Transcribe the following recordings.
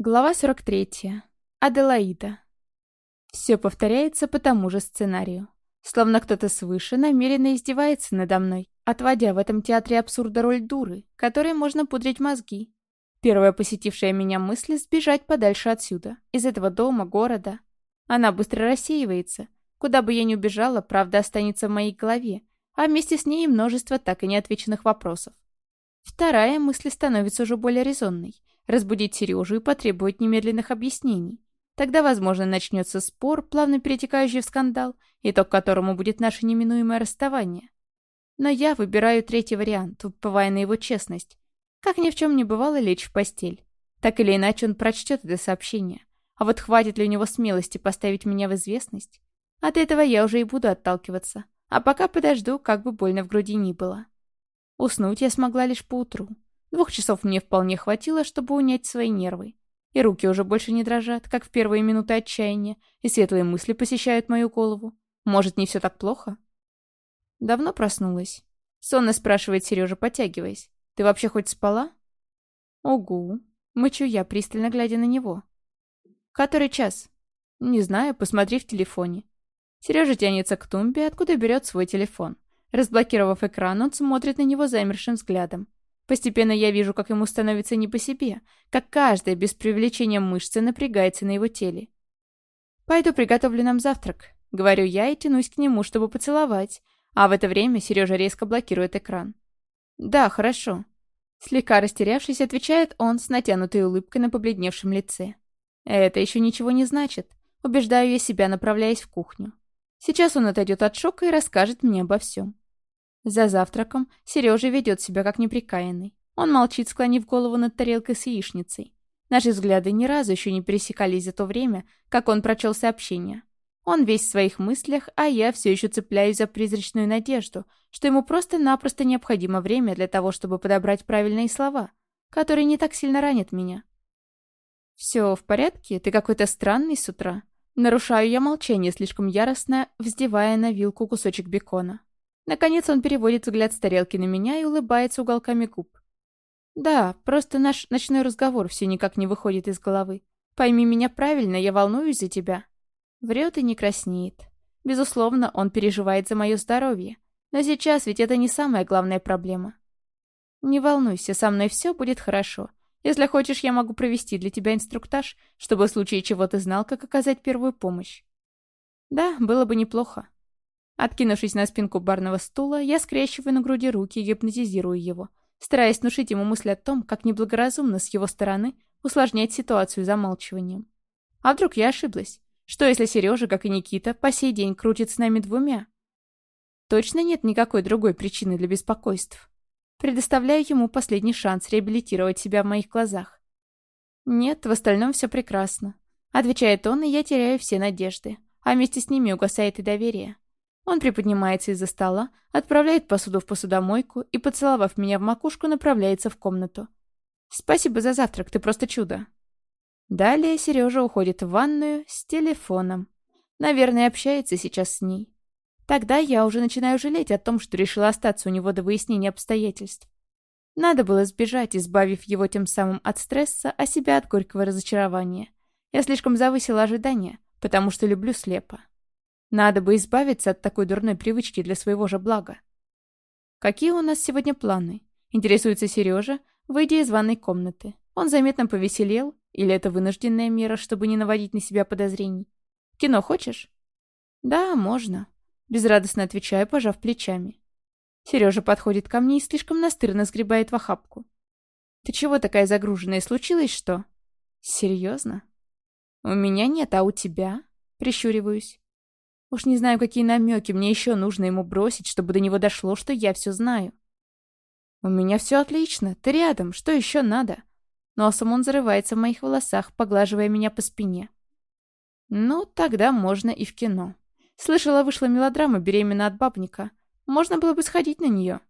Глава 43. Аделаида. Все повторяется по тому же сценарию. Словно кто-то свыше намеренно издевается надо мной, отводя в этом театре абсурда роль дуры, которой можно пудрить мозги. Первая посетившая меня мысль — сбежать подальше отсюда, из этого дома, города. Она быстро рассеивается. Куда бы я ни убежала, правда останется в моей голове, а вместе с ней множество так и неотвеченных вопросов. Вторая мысль становится уже более резонной — разбудить Сережу и потребовать немедленных объяснений. Тогда, возможно, начнется спор, плавно перетекающий в скандал, итог которому будет наше неминуемое расставание. Но я выбираю третий вариант, уповая на его честность. Как ни в чем не бывало лечь в постель. Так или иначе он прочтет это сообщение. А вот хватит ли у него смелости поставить меня в известность? От этого я уже и буду отталкиваться. А пока подожду, как бы больно в груди ни было. Уснуть я смогла лишь поутру. Двух часов мне вполне хватило, чтобы унять свои нервы. И руки уже больше не дрожат, как в первые минуты отчаяния, и светлые мысли посещают мою голову. Может, не все так плохо? Давно проснулась. Сонно спрашивает Сережа, потягиваясь. Ты вообще хоть спала? Огу. Мычу я, пристально глядя на него. Который час? Не знаю, посмотри в телефоне. Сережа тянется к тумбе, откуда берет свой телефон. Разблокировав экран, он смотрит на него замершим взглядом. Постепенно я вижу, как ему становится не по себе, как каждая без привлечения мышцы напрягается на его теле. «Пойду приготовлю нам завтрак», — говорю я и тянусь к нему, чтобы поцеловать, а в это время Сережа резко блокирует экран. «Да, хорошо». Слегка растерявшись, отвечает он с натянутой улыбкой на побледневшем лице. «Это еще ничего не значит», — убеждаю я себя, направляясь в кухню. Сейчас он отойдет от шока и расскажет мне обо всем. За завтраком Сережа ведет себя как неприкаянный. Он молчит, склонив голову над тарелкой с яичницей. Наши взгляды ни разу еще не пересекались за то время, как он прочел сообщение. Он весь в своих мыслях, а я все еще цепляюсь за призрачную надежду, что ему просто-напросто необходимо время для того, чтобы подобрать правильные слова, которые не так сильно ранят меня. «Все в порядке? Ты какой-то странный с утра». Нарушаю я молчание, слишком яростно, вздевая на вилку кусочек бекона. Наконец он переводит взгляд с тарелки на меня и улыбается уголками губ. «Да, просто наш ночной разговор все никак не выходит из головы. Пойми меня правильно, я волнуюсь за тебя». Врет и не краснеет. Безусловно, он переживает за мое здоровье. Но сейчас ведь это не самая главная проблема. Не волнуйся, со мной все будет хорошо. Если хочешь, я могу провести для тебя инструктаж, чтобы в случае чего ты знал, как оказать первую помощь. Да, было бы неплохо. Откинувшись на спинку барного стула, я скрещиваю на груди руки и гипнотизирую его, стараясь внушить ему мысль о том, как неблагоразумно с его стороны усложнять ситуацию замалчиванием. А вдруг я ошиблась? Что если Сережа, как и Никита, по сей день крутит с нами двумя? Точно нет никакой другой причины для беспокойств. Предоставляю ему последний шанс реабилитировать себя в моих глазах. Нет, в остальном все прекрасно. Отвечает он, и я теряю все надежды. А вместе с ними угасает и доверие. Он приподнимается из-за стола, отправляет посуду в посудомойку и, поцеловав меня в макушку, направляется в комнату. «Спасибо за завтрак, ты просто чудо». Далее Сережа уходит в ванную с телефоном. Наверное, общается сейчас с ней. Тогда я уже начинаю жалеть о том, что решила остаться у него до выяснения обстоятельств. Надо было сбежать, избавив его тем самым от стресса, а себя от горького разочарования. Я слишком завысила ожидания, потому что люблю слепо. Надо бы избавиться от такой дурной привычки для своего же блага. «Какие у нас сегодня планы?» — интересуется Сережа, выйдя из ванной комнаты. Он заметно повеселел, или это вынужденная мера, чтобы не наводить на себя подозрений. «Кино хочешь?» «Да, можно», — безрадостно отвечаю, пожав плечами. Сережа подходит ко мне и слишком настырно сгребает в охапку. «Ты чего такая загруженная? Случилось что?» «Серьезно?» «У меня нет, а у тебя?» — прищуриваюсь. Уж не знаю, какие намеки мне еще нужно ему бросить, чтобы до него дошло, что я все знаю. У меня все отлично, ты рядом, что еще надо? Носом он зарывается в моих волосах, поглаживая меня по спине. Ну, тогда можно и в кино. Слышала, вышла мелодрама «Беременна от бабника». Можно было бы сходить на нее.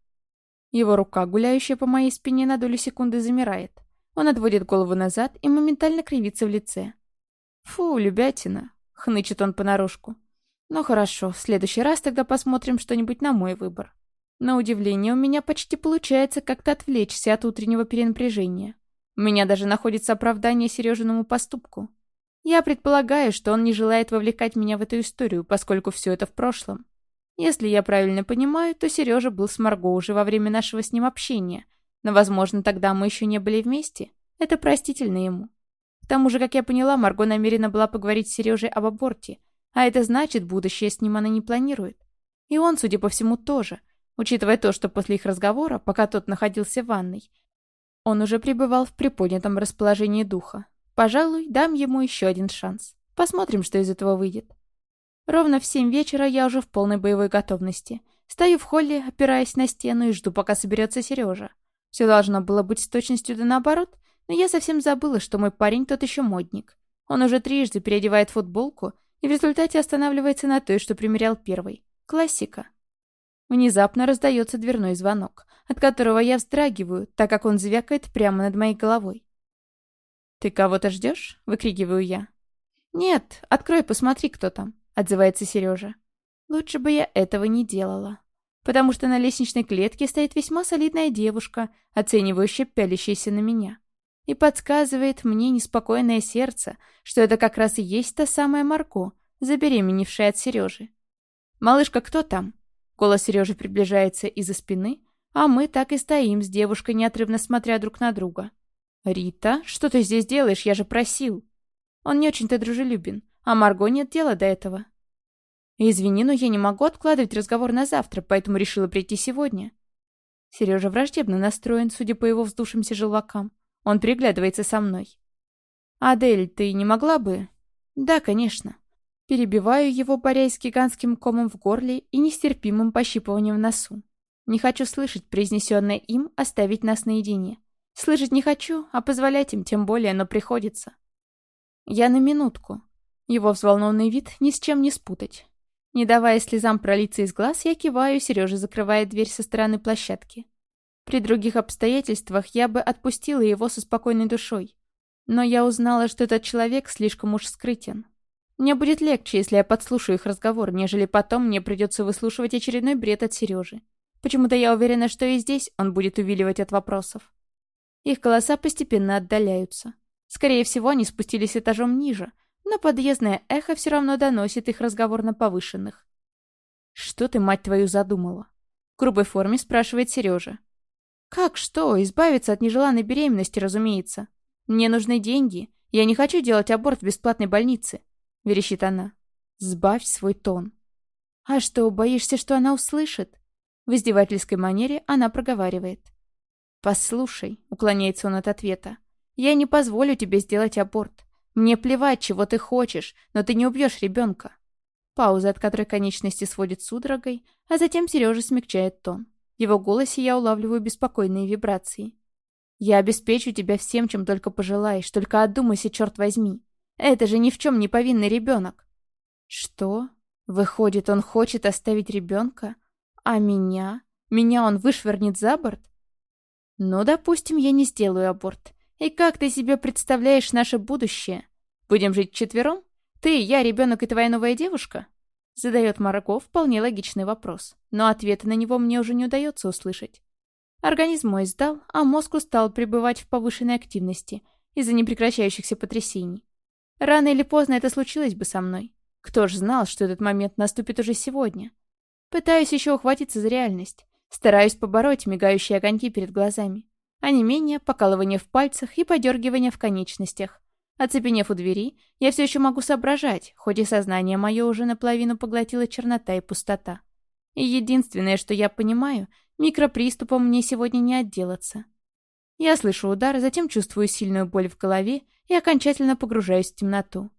Его рука, гуляющая по моей спине, на долю секунды замирает. Он отводит голову назад и моментально кривится в лице. «Фу, любятина!» — хнычет он понарошку. Ну хорошо, в следующий раз тогда посмотрим что-нибудь на мой выбор. На удивление, у меня почти получается как-то отвлечься от утреннего перенапряжения. У меня даже находится оправдание Сережиному поступку. Я предполагаю, что он не желает вовлекать меня в эту историю, поскольку все это в прошлом. Если я правильно понимаю, то Сережа был с Марго уже во время нашего с ним общения, но, возможно, тогда мы еще не были вместе. Это простительно ему. К тому же, как я поняла, Марго намерена была поговорить с Сережей об аборте, а это значит, будущее с ним она не планирует. И он, судя по всему, тоже, учитывая то, что после их разговора, пока тот находился в ванной, он уже пребывал в приподнятом расположении духа. Пожалуй, дам ему еще один шанс. Посмотрим, что из этого выйдет. Ровно в семь вечера я уже в полной боевой готовности. Стою в холле, опираясь на стену и жду, пока соберется Сережа. Все должно было быть с точностью да наоборот, но я совсем забыла, что мой парень тот еще модник. Он уже трижды переодевает футболку и в результате останавливается на той, что примерял первый. Классика. Внезапно раздается дверной звонок, от которого я вздрагиваю, так как он звякает прямо над моей головой. «Ты кого-то ждешь?» — выкрикиваю я. «Нет, открой, посмотри, кто там», — отзывается Сережа. «Лучше бы я этого не делала, потому что на лестничной клетке стоит весьма солидная девушка, оценивающая пялящаяся на меня, и подсказывает мне неспокойное сердце, что это как раз и есть та самая Марко, забеременевшая от Сережи. «Малышка, кто там?» Голос Сережи приближается из-за спины, а мы так и стоим с девушкой, неотрывно смотря друг на друга. «Рита, что ты здесь делаешь? Я же просил!» Он не очень-то дружелюбен, а Марго нет дела до этого. «Извини, но я не могу откладывать разговор на завтра, поэтому решила прийти сегодня». Сережа враждебно настроен, судя по его вздувшимся желвакам. Он приглядывается со мной. «Адель, ты не могла бы?» «Да, конечно». Перебиваю его, борясь с гигантским комом в горле и нестерпимым пощипыванием в носу. Не хочу слышать произнесенное им оставить нас наедине. Слышать не хочу, а позволять им тем более, но приходится. Я на минутку. Его взволнованный вид ни с чем не спутать. Не давая слезам пролиться из глаз, я киваю, Сережа закрывает дверь со стороны площадки. При других обстоятельствах я бы отпустила его со спокойной душой. Но я узнала, что этот человек слишком уж скрытен. Мне будет легче, если я подслушаю их разговор, нежели потом мне придется выслушивать очередной бред от Сережи. Почему-то я уверена, что и здесь он будет увиливать от вопросов. Их голоса постепенно отдаляются. Скорее всего, они спустились этажом ниже, но подъездное эхо все равно доносит их разговор на повышенных. «Что ты, мать твою, задумала?» В грубой форме спрашивает Сережа. «Как что? Избавиться от нежеланной беременности, разумеется. Мне нужны деньги. Я не хочу делать аборт в бесплатной больнице верещит она. «Сбавь свой тон». «А что, боишься, что она услышит?» В издевательской манере она проговаривает. «Послушай», — уклоняется он от ответа, «я не позволю тебе сделать аборт. Мне плевать, чего ты хочешь, но ты не убьешь ребенка». Пауза, от которой конечности сводит судорогой, а затем Сережа смягчает тон. В его голосе я улавливаю беспокойные вибрации. «Я обеспечу тебя всем, чем только пожелаешь, только одумайся, черт возьми. Это же ни в чем не повинный ребенок. Что? Выходит, он хочет оставить ребенка? А меня? Меня он вышвырнет за борт? Ну, допустим, я не сделаю аборт. И как ты себе представляешь наше будущее? Будем жить четвером? Ты, я, ребенок и твоя новая девушка? Задает Марго вполне логичный вопрос, но ответа на него мне уже не удается услышать. Организм мой сдал, а мозг устал пребывать в повышенной активности из-за непрекращающихся потрясений. Рано или поздно это случилось бы со мной. Кто ж знал, что этот момент наступит уже сегодня? Пытаюсь еще ухватиться за реальность. Стараюсь побороть мигающие огоньки перед глазами. А не менее, покалывание в пальцах и подергивание в конечностях. Оцепенев у двери, я все еще могу соображать, хоть и сознание мое уже наполовину поглотила чернота и пустота. И единственное, что я понимаю, микроприступом мне сегодня не отделаться. Я слышу удар, затем чувствую сильную боль в голове и окончательно погружаюсь в темноту.